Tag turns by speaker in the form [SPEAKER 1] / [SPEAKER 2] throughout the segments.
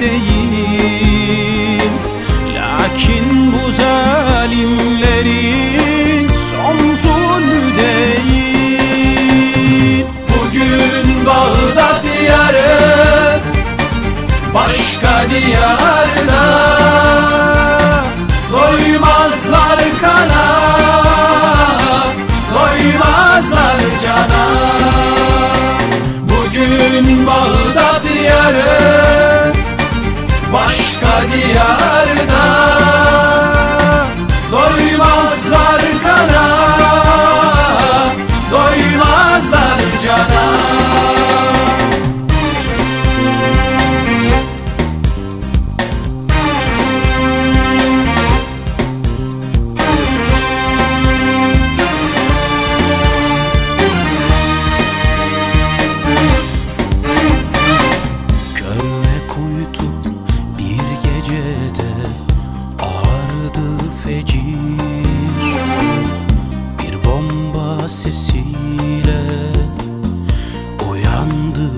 [SPEAKER 1] değil. Lakin bu zalimlerin son zulmü değil. Bugün Bağdat yarın başka diyarda. Doymazlar kana, doymazlar cana.
[SPEAKER 2] Bugün Bağdat yarın Başka diyarda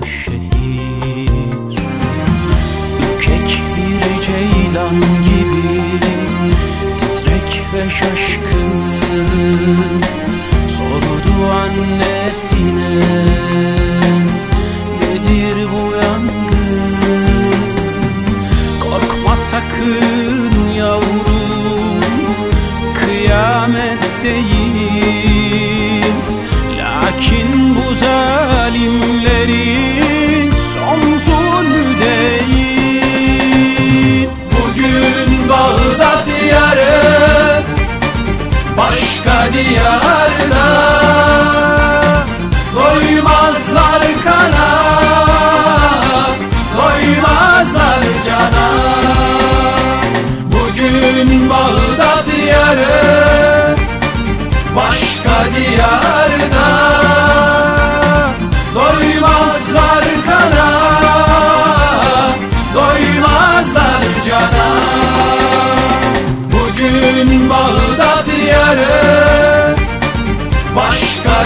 [SPEAKER 2] şehir. Ürkek bir ceylan gibi titrek ve şaşkın. Sordu annesine Nedir bu
[SPEAKER 1] Yarın Başka diyarda Doymazlar kana Doymazlar cana. Bugün Bağdat yarın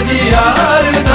[SPEAKER 1] Bugün